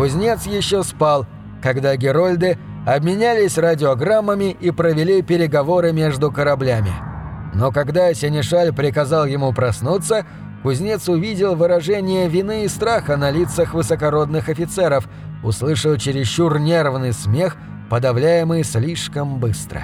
Кузнец еще спал, когда Герольды обменялись радиограммами и провели переговоры между кораблями. Но когда Сенешаль приказал ему проснуться, кузнец увидел выражение вины и страха на лицах высокородных офицеров, услышал чересчур нервный смех, подавляемый слишком быстро.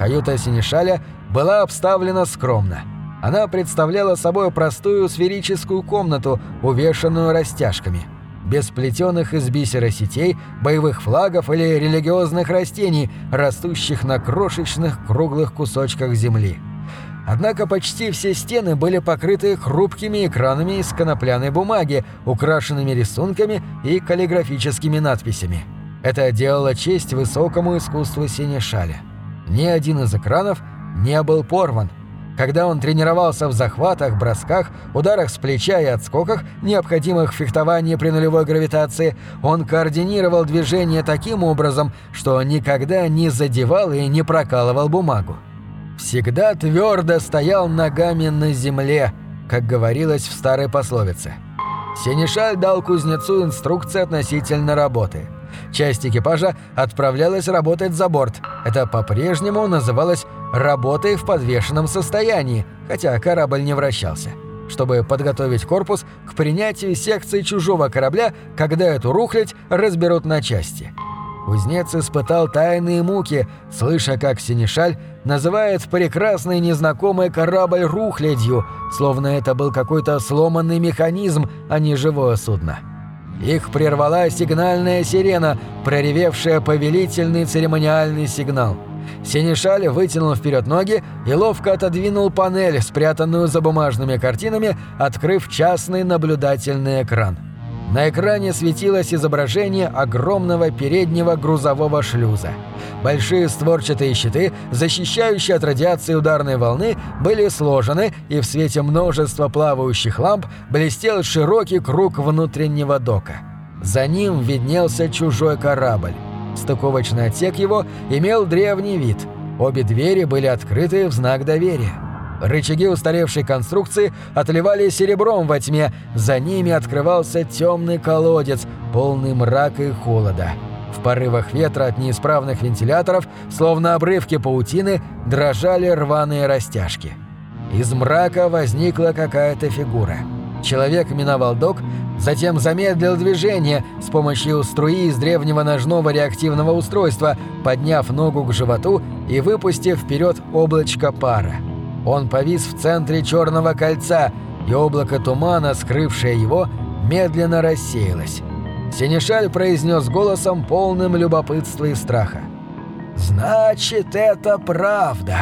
Каюта Сенешаля была обставлена скромно. Она представляла собой простую сферическую комнату, увешанную растяжками – без плетеных из бисера сетей, боевых флагов или религиозных растений, растущих на крошечных круглых кусочках земли. Однако почти все стены были покрыты хрупкими экранами из конопляной бумаги, украшенными рисунками и каллиграфическими надписями. Это делало честь высокому искусству Синешаля. Ни один из экранов не был порван – когда он тренировался в захватах, бросках, ударах с плеча и отскоках, необходимых в фехтовании при нулевой гравитации, он координировал движение таким образом, что никогда не задевал и не прокалывал бумагу. Всегда твердо стоял ногами на земле, как говорилось в старой пословице. Сенешаль дал кузнецу инструкции относительно работы. Часть экипажа отправлялась работать за борт. Это по-прежнему называлось работой в подвешенном состоянии, хотя корабль не вращался, чтобы подготовить корпус к принятию секции чужого корабля, когда эту рухлядь разберут на части. Кузнец испытал тайные муки, слыша, как Синишаль называет прекрасный незнакомый корабль рухлядью, словно это был какой-то сломанный механизм, а не живое судно. Их прервала сигнальная сирена, проревевшая повелительный церемониальный сигнал – Синишаль вытянул вперед ноги и ловко отодвинул панель, спрятанную за бумажными картинами, открыв частный наблюдательный экран. На экране светилось изображение огромного переднего грузового шлюза. Большие створчатые щиты, защищающие от радиации ударной волны, были сложены, и в свете множества плавающих ламп блестел широкий круг внутреннего дока. За ним виднелся чужой корабль. Стыковочный отсек его имел древний вид. Обе двери были открыты в знак доверия. Рычаги устаревшей конструкции отливали серебром во тьме, за ними открывался темный колодец, полный мрака и холода. В порывах ветра от неисправных вентиляторов, словно обрывки паутины, дрожали рваные растяжки. Из мрака возникла какая-то фигура. Человек миновал док Затем замедлил движение с помощью струи из древнего ножного реактивного устройства, подняв ногу к животу и выпустив вперед облачко пара. Он повис в центре черного кольца, и облако тумана, скрывшее его, медленно рассеялось. Синишаль произнес голосом, полным любопытства и страха. «Значит, это правда.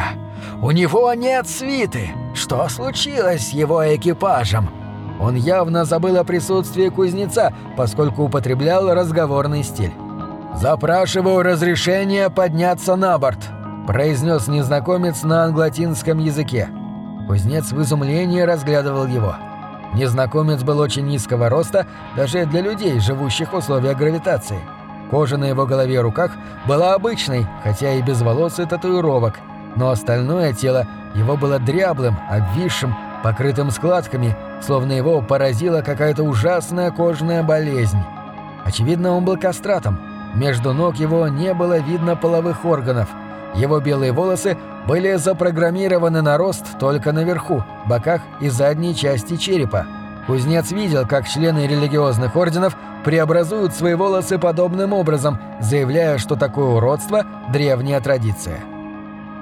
У него нет свиты. Что случилось с его экипажем?» Он явно забыл о присутствии кузнеца, поскольку употреблял разговорный стиль. «Запрашиваю разрешение подняться на борт», – произнес незнакомец на англотинском языке. Кузнец в изумлении разглядывал его. Незнакомец был очень низкого роста даже для людей, живущих в условиях гравитации. Кожа на его голове и руках была обычной, хотя и без волос и татуировок, но остальное тело его было дряблым, обвисшим, покрытым складками – словно его поразила какая-то ужасная кожная болезнь. Очевидно, он был кастратом. Между ног его не было видно половых органов. Его белые волосы были запрограммированы на рост только наверху, боках и задней части черепа. Кузнец видел, как члены религиозных орденов преобразуют свои волосы подобным образом, заявляя, что такое уродство – древняя традиция.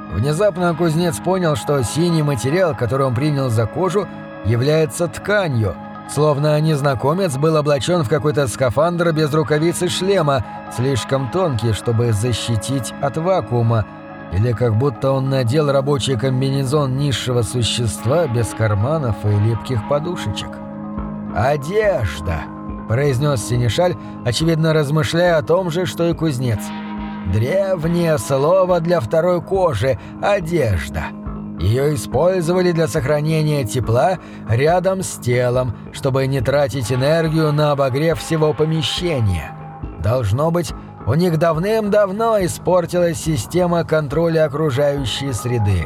Внезапно кузнец понял, что синий материал, который он принял за кожу, является тканью, словно незнакомец был облачен в какой-то скафандр без рукавиц и шлема, слишком тонкий, чтобы защитить от вакуума, или как будто он надел рабочий комбинезон низшего существа без карманов и липких подушечек. «Одежда!» – произнес Синишаль, очевидно размышляя о том же, что и кузнец. «Древнее слово для второй кожи – одежда!» Ее использовали для сохранения тепла рядом с телом, чтобы не тратить энергию на обогрев всего помещения. Должно быть, у них давным-давно испортилась система контроля окружающей среды.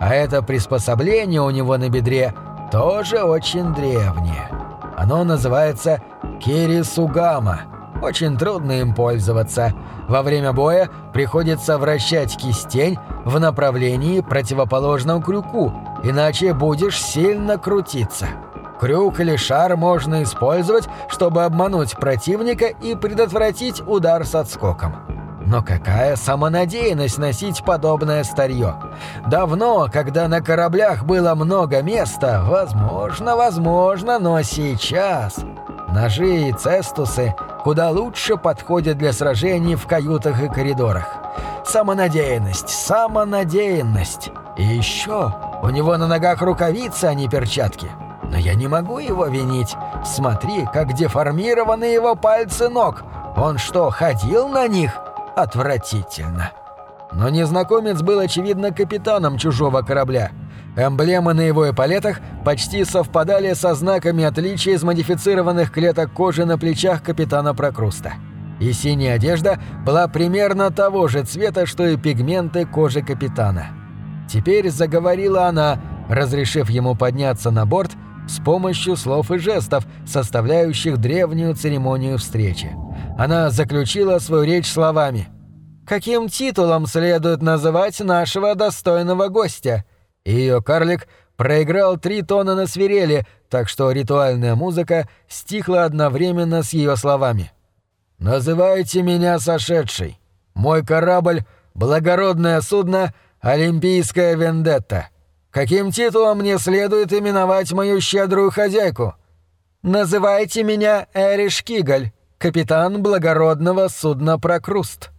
А это приспособление у него на бедре тоже очень древнее. Оно называется Кирисугама, очень трудно им пользоваться. Во время боя приходится вращать кистень в направлении противоположном крюку, иначе будешь сильно крутиться. Крюк или шар можно использовать, чтобы обмануть противника и предотвратить удар с отскоком. Но какая самонадеянность носить подобное старье? Давно, когда на кораблях было много места, возможно, возможно, но сейчас... Ножи и цестусы куда лучше подходят для сражений в каютах и коридорах. Самонадеянность, самонадеянность. И еще у него на ногах рукавицы, а не перчатки. Но я не могу его винить. Смотри, как деформированы его пальцы ног. Он что, ходил на них? Отвратительно. Но незнакомец был, очевидно, капитаном чужого корабля. Эмблемы на его эполетах почти совпадали со знаками отличия из модифицированных клеток кожи на плечах капитана Прокруста. И синяя одежда была примерно того же цвета, что и пигменты кожи капитана. Теперь заговорила она, разрешив ему подняться на борт с помощью слов и жестов, составляющих древнюю церемонию встречи. Она заключила свою речь словами «Каким титулом следует называть нашего достойного гостя?» И ее карлик проиграл три тона на свирели, так что ритуальная музыка стихла одновременно с ее словами. «Называйте меня сошедший. Мой корабль — благородное судно «Олимпийская вендетта». Каким титулом мне следует именовать мою щедрую хозяйку? Называйте меня Эриш Кигаль, капитан благородного судна Прокруст.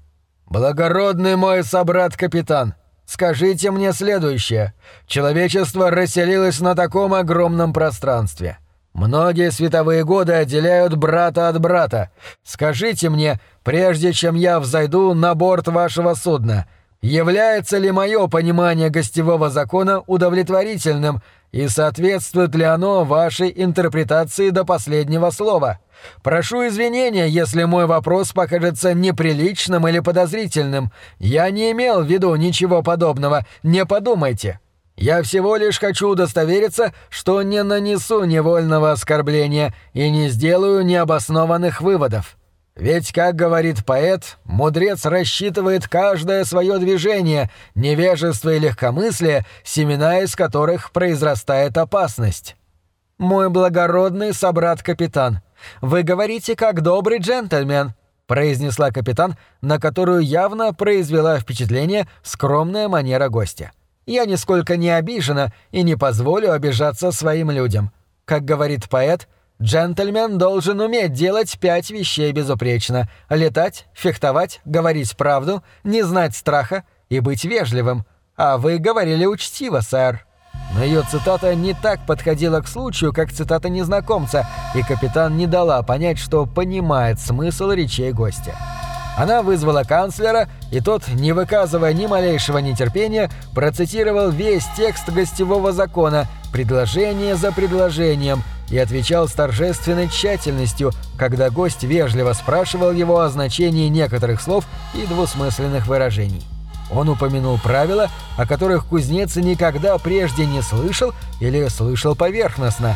Благородный мой собрат-капитан, скажите мне следующее. Человечество расселилось на таком огромном пространстве. Многие световые годы отделяют брата от брата. Скажите мне, прежде чем я взойду на борт вашего судна, Является ли мое понимание гостевого закона удовлетворительным и соответствует ли оно вашей интерпретации до последнего слова? Прошу извинения, если мой вопрос покажется неприличным или подозрительным. Я не имел в виду ничего подобного, не подумайте. Я всего лишь хочу удостовериться, что не нанесу невольного оскорбления и не сделаю необоснованных выводов. Ведь, как говорит поэт, мудрец рассчитывает каждое свое движение, невежество и легкомыслие, семена из которых произрастает опасность. «Мой благородный собрат-капитан, вы говорите как добрый джентльмен», произнесла капитан, на которую явно произвела впечатление скромная манера гостя. «Я нисколько не обижена и не позволю обижаться своим людям. Как говорит поэт, Джентльмен должен уметь делать пять вещей безупречно. Летать, фехтовать, говорить правду, не знать страха и быть вежливым. А вы говорили учтиво, сэр. Но ее цитата не так подходила к случаю, как цитата незнакомца, и капитан не дала понять, что понимает смысл речей гостя. Она вызвала канцлера, и тот, не выказывая ни малейшего нетерпения, процитировал весь текст гостевого закона, предложение за предложением – и отвечал с торжественной тщательностью, когда гость вежливо спрашивал его о значении некоторых слов и двусмысленных выражений. Он упомянул правила, о которых кузнец никогда прежде не слышал или слышал поверхностно.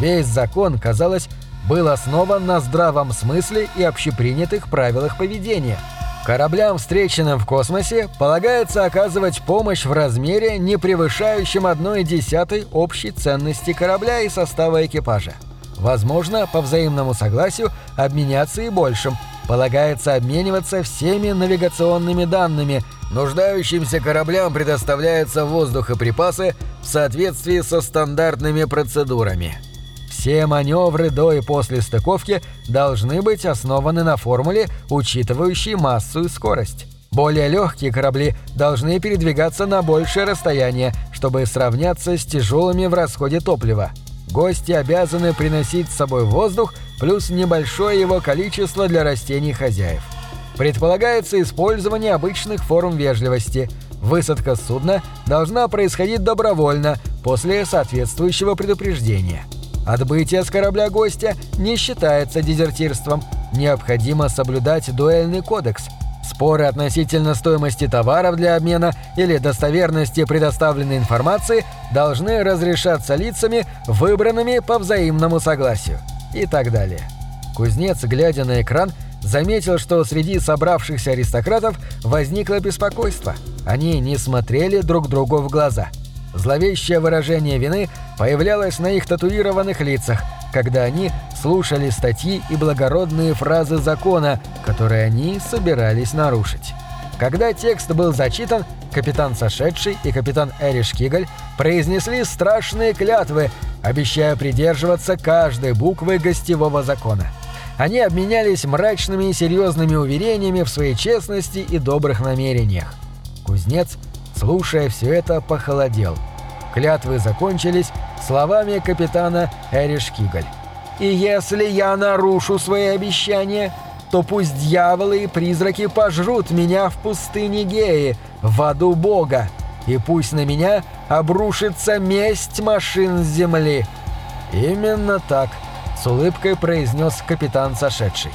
Весь закон, казалось, был основан на здравом смысле и общепринятых правилах поведения – Кораблям, встреченным в космосе, полагается оказывать помощь в размере, не превышающем одной десятой общей ценности корабля и состава экипажа. Возможно, по взаимному согласию, обменяться и большим. Полагается обмениваться всеми навигационными данными. Нуждающимся кораблям предоставляется воздух и припасы в соответствии со стандартными процедурами. Все маневры до и после стыковки должны быть основаны на формуле, учитывающей массу и скорость. Более легкие корабли должны передвигаться на большее расстояние, чтобы сравняться с тяжелыми в расходе топлива. Гости обязаны приносить с собой воздух плюс небольшое его количество для растений хозяев. Предполагается использование обычных форм вежливости. Высадка судна должна происходить добровольно после соответствующего предупреждения. Отбытие с корабля гостя не считается дезертирством. Необходимо соблюдать дуэльный кодекс. Споры относительно стоимости товаров для обмена или достоверности предоставленной информации должны разрешаться лицами, выбранными по взаимному согласию. И так далее. Кузнец, глядя на экран, заметил, что среди собравшихся аристократов возникло беспокойство. Они не смотрели друг другу в глаза. Зловещее выражение вины появлялось на их татуированных лицах, когда они слушали статьи и благородные фразы закона, которые они собирались нарушить. Когда текст был зачитан, капитан Сошедший и капитан Эриш Кигаль произнесли страшные клятвы, обещая придерживаться каждой буквы гостевого закона. Они обменялись мрачными и серьезными уверениями в своей честности и добрых намерениях. Кузнец, слушая все это, похолодел. Клятвы закончились словами капитана Эриш Кигаль. «И если я нарушу свои обещания, то пусть дьяволы и призраки пожрут меня в пустыне Геи, в аду Бога, и пусть на меня обрушится месть машин земли». «Именно так», — с улыбкой произнес капитан сошедший.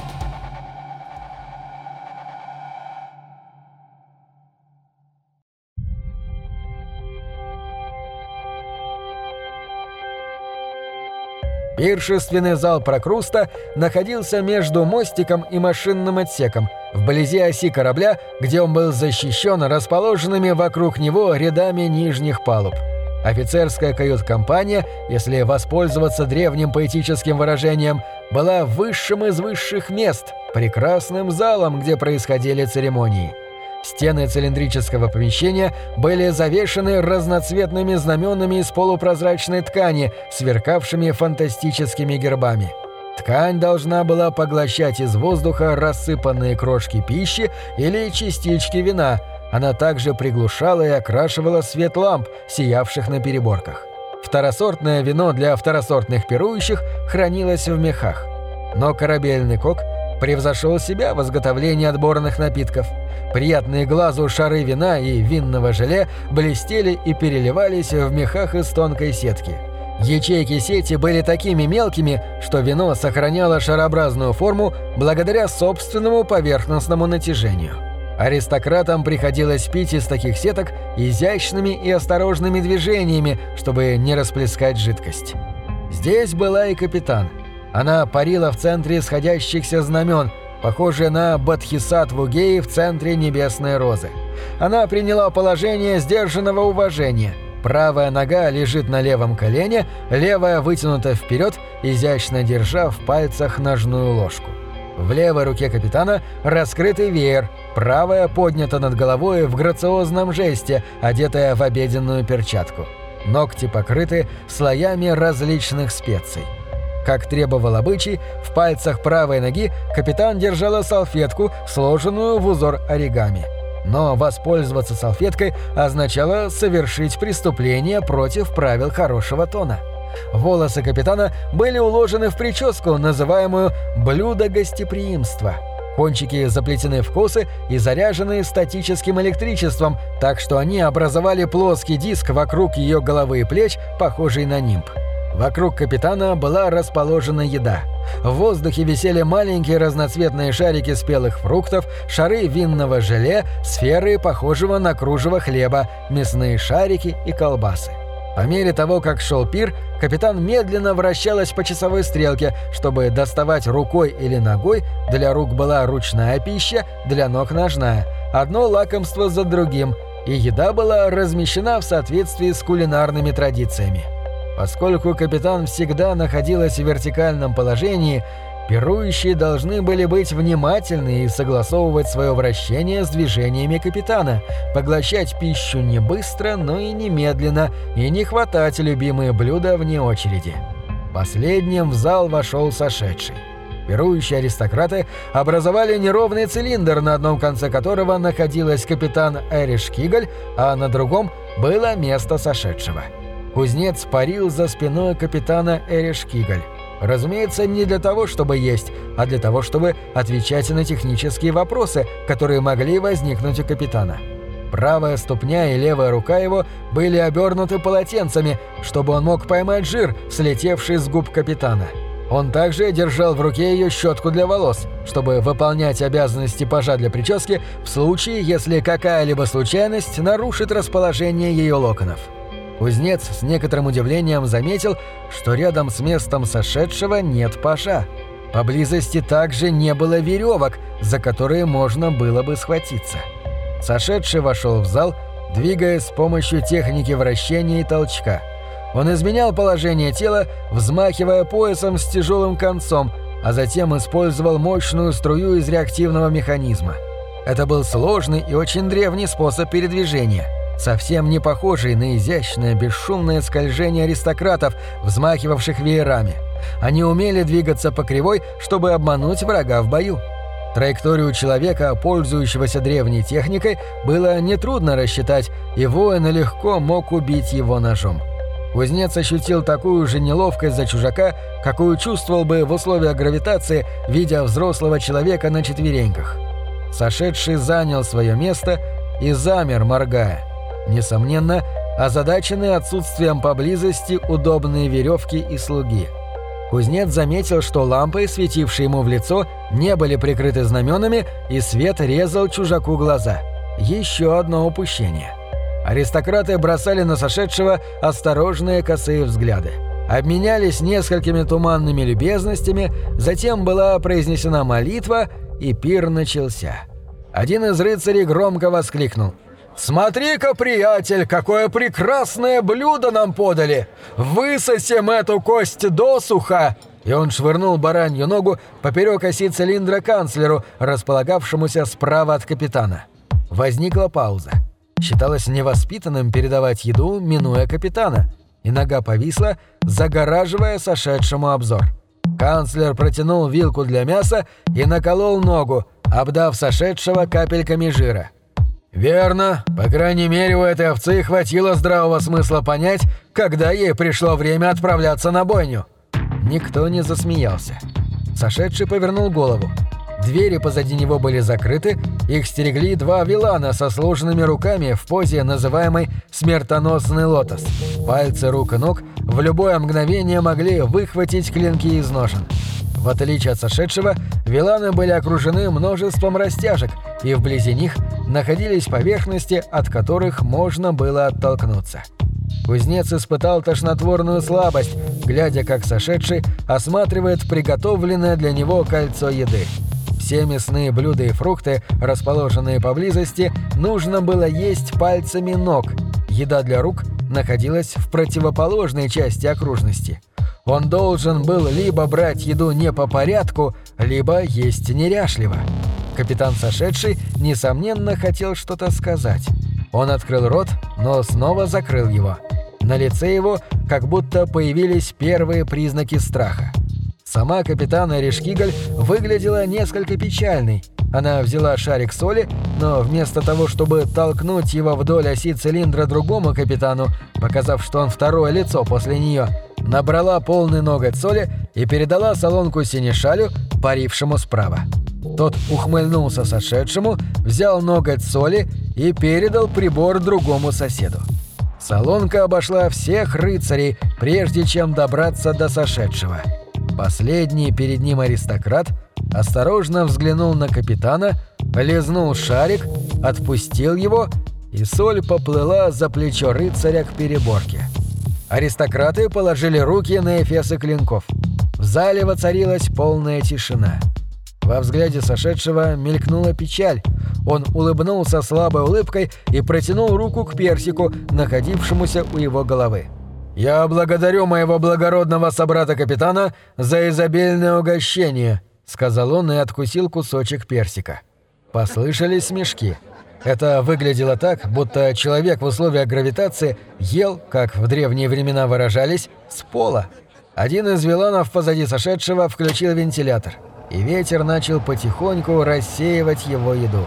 Пиршественный зал Прокруста находился между мостиком и машинным отсеком, вблизи оси корабля, где он был защищен расположенными вокруг него рядами нижних палуб. Офицерская кают-компания, если воспользоваться древним поэтическим выражением, была высшим из высших мест, прекрасным залом, где происходили церемонии. Стены цилиндрического помещения были завешены разноцветными знаменами из полупрозрачной ткани, сверкавшими фантастическими гербами. Ткань должна была поглощать из воздуха рассыпанные крошки пищи или частички вина. Она также приглушала и окрашивала свет ламп, сиявших на переборках. Второсортное вино для второсортных пирующих хранилось в мехах. Но корабельный кок превзошел себя в изготовлении отборных напитков. Приятные глазу шары вина и винного желе блестели и переливались в мехах из тонкой сетки. Ячейки сети были такими мелкими, что вино сохраняло шарообразную форму благодаря собственному поверхностному натяжению. Аристократам приходилось пить из таких сеток изящными и осторожными движениями, чтобы не расплескать жидкость. Здесь была и капитан – она парила в центре сходящихся знамен, похожая на Бадхисатву Геи в центре Небесной Розы. Она приняла положение сдержанного уважения. Правая нога лежит на левом колене, левая вытянута вперед, изящно держа в пальцах ножную ложку. В левой руке капитана раскрытый веер, правая поднята над головой в грациозном жесте, одетая в обеденную перчатку. Ногти покрыты слоями различных специй. Как требовал обычай, в пальцах правой ноги капитан держала салфетку, сложенную в узор оригами. Но воспользоваться салфеткой означало совершить преступление против правил хорошего тона. Волосы капитана были уложены в прическу, называемую «блюдо гостеприимства». Кончики заплетены в косы и заряжены статическим электричеством, так что они образовали плоский диск вокруг ее головы и плеч, похожий на нимб. Вокруг капитана была расположена еда. В воздухе висели маленькие разноцветные шарики спелых фруктов, шары винного желе, сферы, похожего на кружево хлеба, мясные шарики и колбасы. По мере того, как шел пир, капитан медленно вращалась по часовой стрелке, чтобы доставать рукой или ногой, для рук была ручная пища, для ног ножная, одно лакомство за другим, и еда была размещена в соответствии с кулинарными традициями. Поскольку капитан всегда находилась в вертикальном положении, пирующие должны были быть внимательны и согласовывать свое вращение с движениями капитана, поглощать пищу не быстро, но и немедленно, и не хватать любимые блюда вне очереди. Последним в зал вошел сошедший. Пирующие аристократы образовали неровный цилиндр, на одном конце которого находилась капитан Эриш Кигаль, а на другом было место сошедшего. Кузнец парил за спиной капитана Эриш Кигаль. Разумеется, не для того, чтобы есть, а для того, чтобы отвечать на технические вопросы, которые могли возникнуть у капитана. Правая ступня и левая рука его были обернуты полотенцами, чтобы он мог поймать жир, слетевший с губ капитана. Он также держал в руке ее щетку для волос, чтобы выполнять обязанности пажа для прически в случае, если какая-либо случайность нарушит расположение ее локонов. Кузнец с некоторым удивлением заметил, что рядом с местом сошедшего нет пажа. Поблизости также не было веревок, за которые можно было бы схватиться. Сошедший вошел в зал, двигаясь с помощью техники вращения и толчка. Он изменял положение тела, взмахивая поясом с тяжелым концом, а затем использовал мощную струю из реактивного механизма. Это был сложный и очень древний способ передвижения, совсем не похожий на изящное бесшумное скольжение аристократов, взмахивавших веерами. Они умели двигаться по кривой, чтобы обмануть врага в бою. Траекторию человека, пользующегося древней техникой, было нетрудно рассчитать, и воин легко мог убить его ножом. Кузнец ощутил такую же неловкость за чужака, какую чувствовал бы в условиях гравитации, видя взрослого человека на четвереньках. Сошедший занял свое место и замер, моргая. Несомненно, озадаченный отсутствием поблизости удобные веревки и слуги. Кузнец заметил, что лампы, светившие ему в лицо, не были прикрыты знаменами, и свет резал чужаку глаза. Еще одно упущение. Аристократы бросали на сошедшего осторожные косые взгляды. Обменялись несколькими туманными любезностями, затем была произнесена молитва, и пир начался. Один из рыцарей громко воскликнул – «Смотри-ка, приятель, какое прекрасное блюдо нам подали! Высосем эту кость досуха!» И он швырнул баранью ногу поперек оси цилиндра канцлеру, располагавшемуся справа от капитана. Возникла пауза. Считалось невоспитанным передавать еду, минуя капитана, и нога повисла, загораживая сошедшему обзор. Канцлер протянул вилку для мяса и наколол ногу, обдав сошедшего капельками жира. «Верно. По крайней мере, у этой овцы хватило здравого смысла понять, когда ей пришло время отправляться на бойню». Никто не засмеялся. Сошедший повернул голову. Двери позади него были закрыты, их стерегли два вилана со сложенными руками в позе, называемой «смертоносный лотос». Пальцы рук и ног в любое мгновение могли выхватить клинки из ножен. В отличие от сошедшего, виланы были окружены множеством растяжек, и вблизи них находились поверхности, от которых можно было оттолкнуться. Кузнец испытал тошнотворную слабость, глядя, как сошедший осматривает приготовленное для него кольцо еды. Все мясные блюда и фрукты, расположенные поблизости, нужно было есть пальцами ног. Еда для рук находилась в противоположной части окружности – он должен был либо брать еду не по порядку, либо есть неряшливо. Капитан сошедший, несомненно, хотел что-то сказать. Он открыл рот, но снова закрыл его. На лице его как будто появились первые признаки страха. Сама капитан Эришкигаль выглядела несколько печальной. Она взяла шарик соли, но вместо того, чтобы толкнуть его вдоль оси цилиндра другому капитану, показав, что он второе лицо после нее, набрала полный ноготь соли и передала солонку синешалю, парившему справа. Тот ухмыльнулся сошедшему, взял ноготь соли и передал прибор другому соседу. Солонка обошла всех рыцарей, прежде чем добраться до сошедшего. Последний перед ним аристократ осторожно взглянул на капитана, лизнул шарик, отпустил его, и соль поплыла за плечо рыцаря к переборке. Аристократы положили руки на эфесы клинков. В зале воцарилась полная тишина. Во взгляде сошедшего мелькнула печаль. Он улыбнулся слабой улыбкой и протянул руку к персику, находившемуся у его головы. «Я благодарю моего благородного собрата-капитана за изобильное угощение», — сказал он и откусил кусочек персика. Послышались смешки. Это выглядело так, будто человек в условиях гравитации ел, как в древние времена выражались, с пола. Один из виланов позади сошедшего включил вентилятор, и ветер начал потихоньку рассеивать его еду.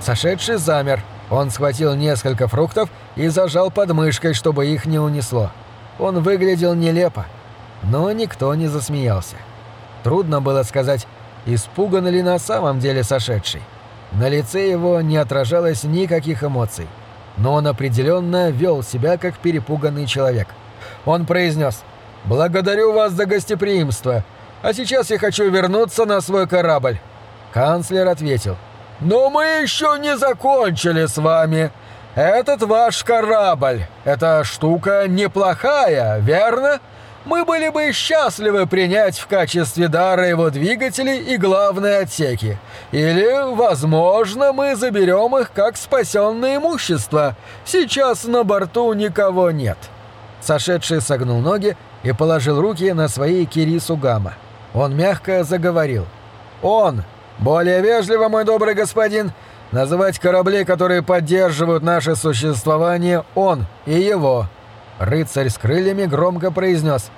Сошедший замер. Он схватил несколько фруктов и зажал под мышкой, чтобы их не унесло. Он выглядел нелепо, но никто не засмеялся. Трудно было сказать, испуган ли на самом деле сошедший. На лице его не отражалось никаких эмоций, но он определенно вел себя как перепуганный человек. Он произнес «Благодарю вас за гостеприимство, а сейчас я хочу вернуться на свой корабль». Канцлер ответил «Но мы еще не закончили с вами. Этот ваш корабль, эта штука неплохая, верно? Мы были бы счастливы принять в качестве дара его двигатели и главные отсеки. Или, возможно, мы заберем их как спасенное имущество. Сейчас на борту никого нет». Сошедший согнул ноги и положил руки на свои кирису гамма. Он мягко заговорил. «Он! Более вежливо, мой добрый господин, называть корабли, которые поддерживают наше существование, он и его». Рыцарь с крыльями громко произнес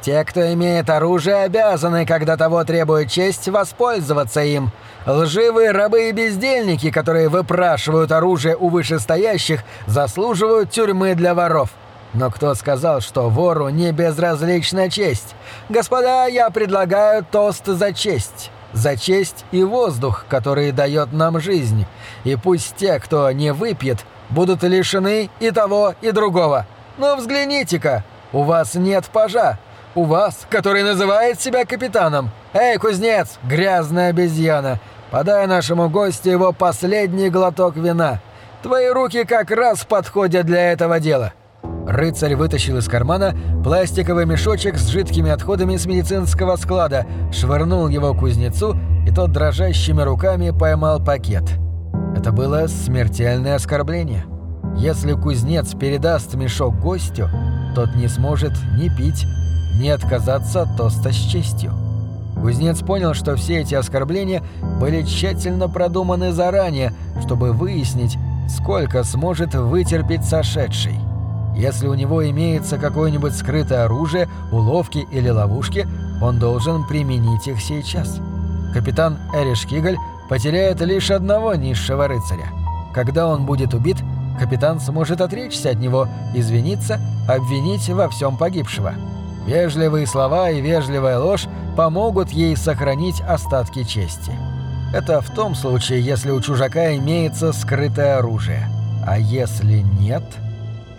«Те, кто имеет оружие, обязаны, когда того требует честь, воспользоваться им. Лживые рабы и бездельники, которые выпрашивают оружие у вышестоящих, заслуживают тюрьмы для воров. Но кто сказал, что вору не безразлична честь? Господа, я предлагаю тост за честь. За честь и воздух, который дает нам жизнь. И пусть те, кто не выпьет, будут лишены и того, и другого. Но взгляните-ка, у вас нет пажа. У вас, который называет себя капитаном. Эй, кузнец, грязная обезьяна, подай нашему гостю его последний глоток вина. Твои руки как раз подходят для этого дела. Рыцарь вытащил из кармана пластиковый мешочек с жидкими отходами с медицинского склада, швырнул его кузнецу, и тот дрожащими руками поймал пакет. Это было смертельное оскорбление. Если кузнец передаст мешок гостю, тот не сможет ни пить, ни отказаться от тоста с честью. Кузнец понял, что все эти оскорбления были тщательно продуманы заранее, чтобы выяснить, сколько сможет вытерпеть сошедший. Если у него имеется какое-нибудь скрытое оружие, уловки или ловушки, он должен применить их сейчас. Капитан Эриш Кигаль потеряет лишь одного низшего рыцаря. Когда он будет убит, капитан сможет отречься от него, извиниться, обвинить во всем погибшего. Вежливые слова и вежливая ложь помогут ей сохранить остатки чести. Это в том случае, если у чужака имеется скрытое оружие. А если нет...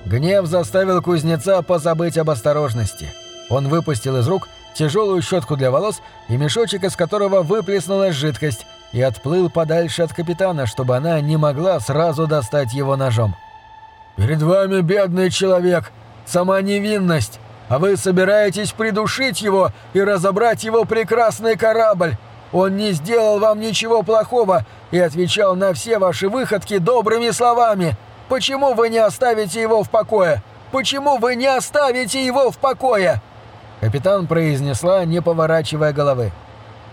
Гнев заставил кузнеца позабыть об осторожности. Он выпустил из рук тяжелую щетку для волос и мешочек, из которого выплеснулась жидкость, и отплыл подальше от капитана, чтобы она не могла сразу достать его ножом. «Перед вами бедный человек, сама невинность, а вы собираетесь придушить его и разобрать его прекрасный корабль. Он не сделал вам ничего плохого и отвечал на все ваши выходки добрыми словами. Почему вы не оставите его в покое? Почему вы не оставите его в покое?» Капитан произнесла, не поворачивая головы.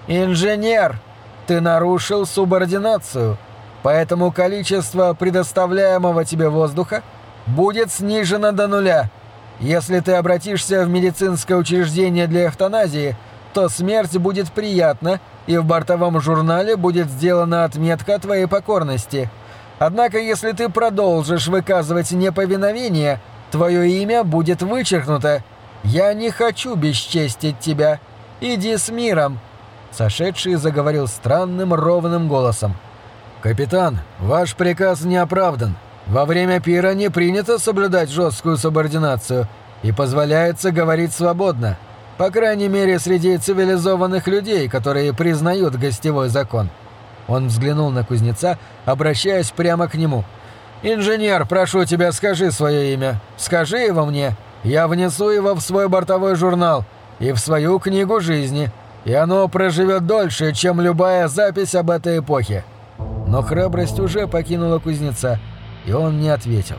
«Инженер, ты нарушил субординацию, поэтому количество предоставляемого тебе воздуха будет снижено до нуля. Если ты обратишься в медицинское учреждение для эвтаназии, то смерть будет приятна, и в бортовом журнале будет сделана отметка твоей покорности». Однако, если ты продолжишь выказывать неповиновение, твое имя будет вычеркнуто. Я не хочу бесчестить тебя. Иди с миром!» Сошедший заговорил странным ровным голосом. «Капитан, ваш приказ не оправдан. Во время пира не принято соблюдать жесткую субординацию и позволяется говорить свободно. По крайней мере, среди цивилизованных людей, которые признают гостевой закон. Он взглянул на кузнеца, обращаясь прямо к нему. «Инженер, прошу тебя, скажи свое имя. Скажи его мне. Я внесу его в свой бортовой журнал и в свою книгу жизни, и оно проживет дольше, чем любая запись об этой эпохе». Но храбрость уже покинула кузнеца, и он не ответил.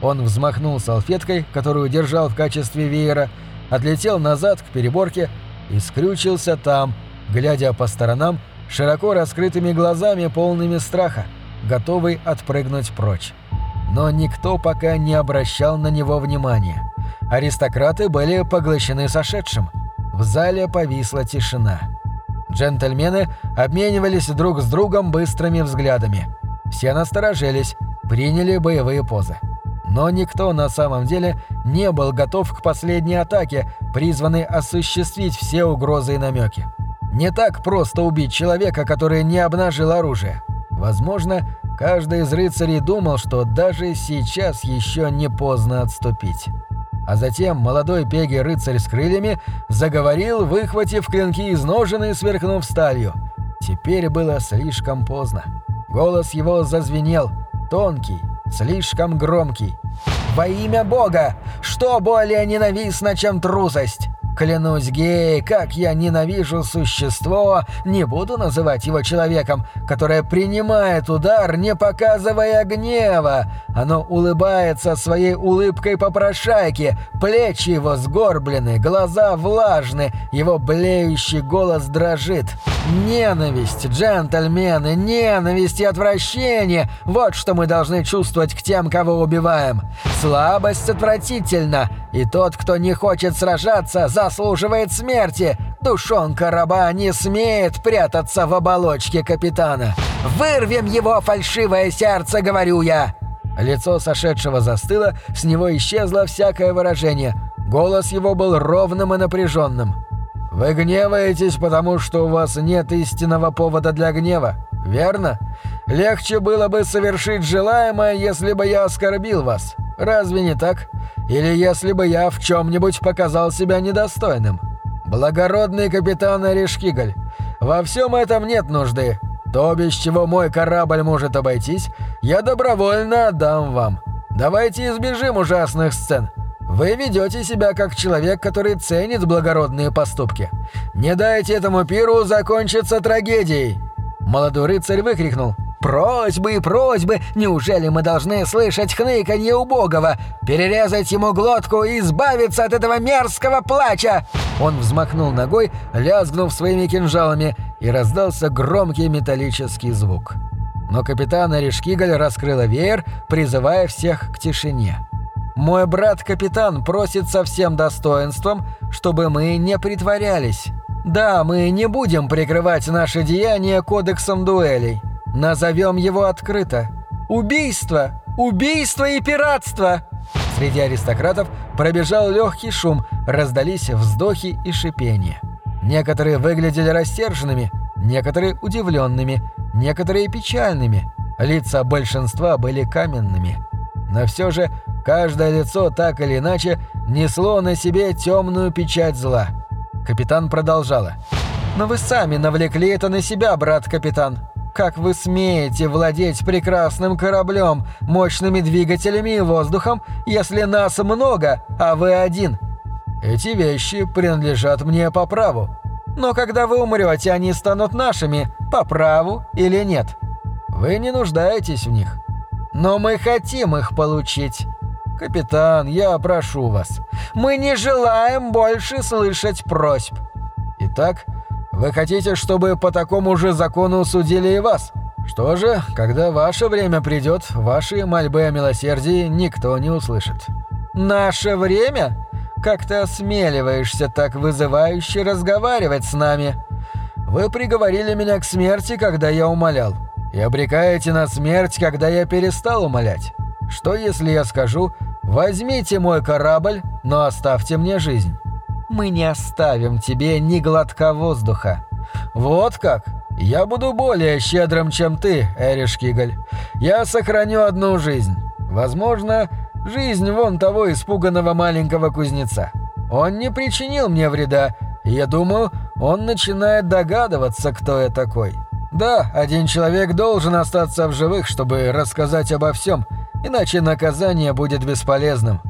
Он взмахнул салфеткой, которую держал в качестве веера, отлетел назад к переборке и скрючился там, глядя по сторонам широко раскрытыми глазами, полными страха, готовый отпрыгнуть прочь. Но никто пока не обращал на него внимания. Аристократы были поглощены сошедшим. В зале повисла тишина. Джентльмены обменивались друг с другом быстрыми взглядами. Все насторожились, приняли боевые позы. Но никто на самом деле не был готов к последней атаке, призванной осуществить все угрозы и намеки. Не так просто убить человека, который не обнажил оружие. Возможно, каждый из рыцарей думал, что даже сейчас еще не поздно отступить. А затем молодой пеги рыцарь с крыльями заговорил, выхватив клинки из ножен и сверкнув сталью. Теперь было слишком поздно. Голос его зазвенел, тонкий, слишком громкий. «Во имя Бога! Что более ненавистно, чем трусость? Клянусь, гей, как я ненавижу существо, не буду называть его человеком, которое принимает удар, не показывая гнева. Оно улыбается своей улыбкой попрошайки, плечи его сгорблены, глаза влажны, его блеющий голос дрожит. Ненависть, джентльмены, ненависть и отвращение – вот что мы должны чувствовать к тем, кого убиваем. Слабость отвратительна, и тот, кто не хочет сражаться, заслуживает смерти. Душонка раба не смеет прятаться в оболочке капитана. Вырвем его фальшивое сердце, говорю я!» Лицо сошедшего застыло, с него исчезло всякое выражение. Голос его был ровным и напряженным. «Вы гневаетесь, потому что у вас нет истинного повода для гнева, верно? Легче было бы совершить желаемое, если бы я оскорбил вас. Разве не так? Или если бы я в чем-нибудь показал себя недостойным? Благородный капитан Орешкигаль, во всем этом нет нужды. То, без чего мой корабль может обойтись, я добровольно отдам вам. Давайте избежим ужасных сцен. Вы ведете себя как человек, который ценит благородные поступки. Не дайте этому пиру закончиться трагедией!» Молодой рыцарь выкрикнул – Просьбы и просьбы, неужели мы должны слышать хныканье убогого? Перерезать ему глотку и избавиться от этого мерзкого плача!» Он взмахнул ногой, лязгнув своими кинжалами, и раздался громкий металлический звук. Но капитан Орешкигаль раскрыла веер, призывая всех к тишине. «Мой брат-капитан просит со всем достоинством, чтобы мы не притворялись. Да, мы не будем прикрывать наши деяния кодексом дуэлей». Назовем его открыто. Убийство! Убийство и пиратство! Среди аристократов пробежал легкий шум, раздались вздохи и шипения. Некоторые выглядели рассерженными, некоторые удивленными, некоторые печальными. Лица большинства были каменными. Но все же каждое лицо так или иначе несло на себе темную печать зла. Капитан продолжала. «Но вы сами навлекли это на себя, брат-капитан. Как вы смеете владеть прекрасным кораблем, мощными двигателями и воздухом, если нас много, а вы один? Эти вещи принадлежат мне по праву. Но когда вы умрете, они станут нашими, по праву или нет? Вы не нуждаетесь в них. Но мы хотим их получить. Капитан, я прошу вас. Мы не желаем больше слышать просьб. Итак, вы хотите, чтобы по такому же закону судили и вас? Что же, когда ваше время придет, ваши мольбы о милосердии никто не услышит. Наше время? Как ты осмеливаешься так вызывающе разговаривать с нами? Вы приговорили меня к смерти, когда я умолял, и обрекаете на смерть, когда я перестал умолять. Что если я скажу «возьмите мой корабль, но оставьте мне жизнь»? Мы не оставим тебе ни глотка воздуха. Вот как? Я буду более щедрым, чем ты, Эриш Кигаль. Я сохраню одну жизнь. Возможно, жизнь вон того испуганного маленького кузнеца. Он не причинил мне вреда, и я думаю, он начинает догадываться, кто я такой. Да, один человек должен остаться в живых, чтобы рассказать обо всем, иначе наказание будет бесполезным.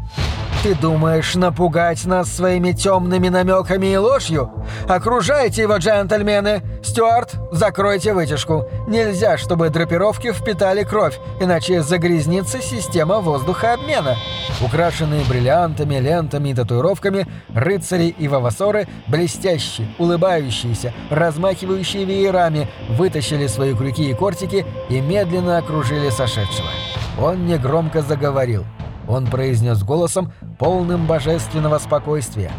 Ты думаешь напугать нас своими темными намеками и ложью? Окружайте его, джентльмены! Стюарт, закройте вытяжку. Нельзя, чтобы драпировки впитали кровь, иначе загрязнится система воздухообмена. Украшенные бриллиантами, лентами и татуировками, рыцари и вавасоры, блестящие, улыбающиеся, размахивающие веерами, вытащили свои крюки и кортики и медленно окружили сошедшего. Он негромко заговорил – он произнес голосом, полным божественного спокойствия.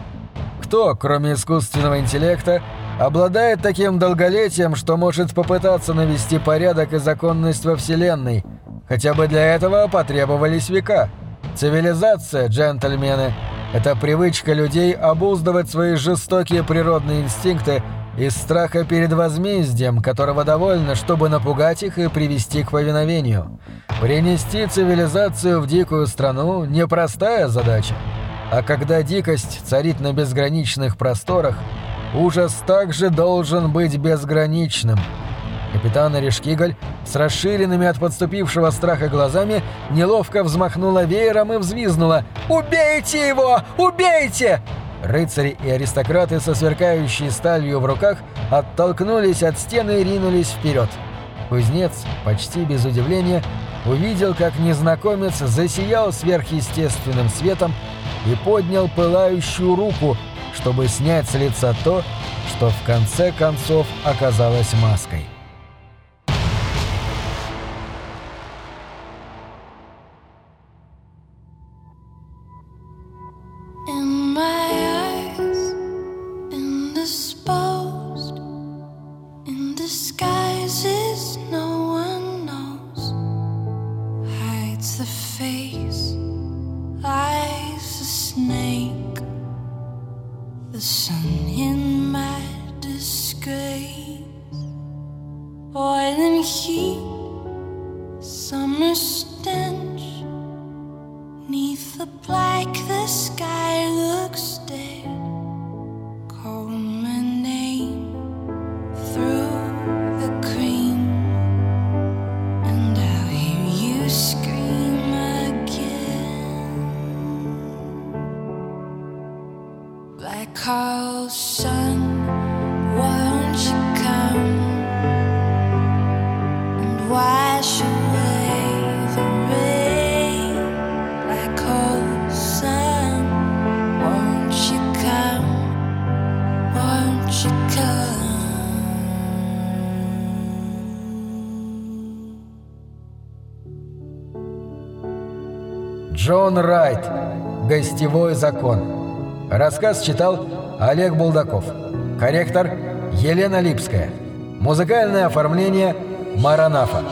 «Кто, кроме искусственного интеллекта, обладает таким долголетием, что может попытаться навести порядок и законность во Вселенной? Хотя бы для этого потребовались века. Цивилизация, джентльмены, это привычка людей обуздывать свои жестокие природные инстинкты из страха перед возмездием, которого довольно, чтобы напугать их и привести к повиновению. Принести цивилизацию в дикую страну – непростая задача. А когда дикость царит на безграничных просторах, ужас также должен быть безграничным. Капитан Решкигаль с расширенными от подступившего страха глазами неловко взмахнула веером и взвизнула «Убейте его! Убейте!» Рыцари и аристократы со сверкающей сталью в руках оттолкнулись от стены и ринулись вперед. Кузнец, почти без удивления, увидел, как незнакомец засиял сверхъестественным светом и поднял пылающую руку, чтобы снять с лица то, что в конце концов оказалось маской. Джон Райт. Гостевой закон. Рассказ читал Олег Булдаков. Корректор Елена Липская. Музыкальное оформление Маранафа.